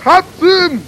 Hudson!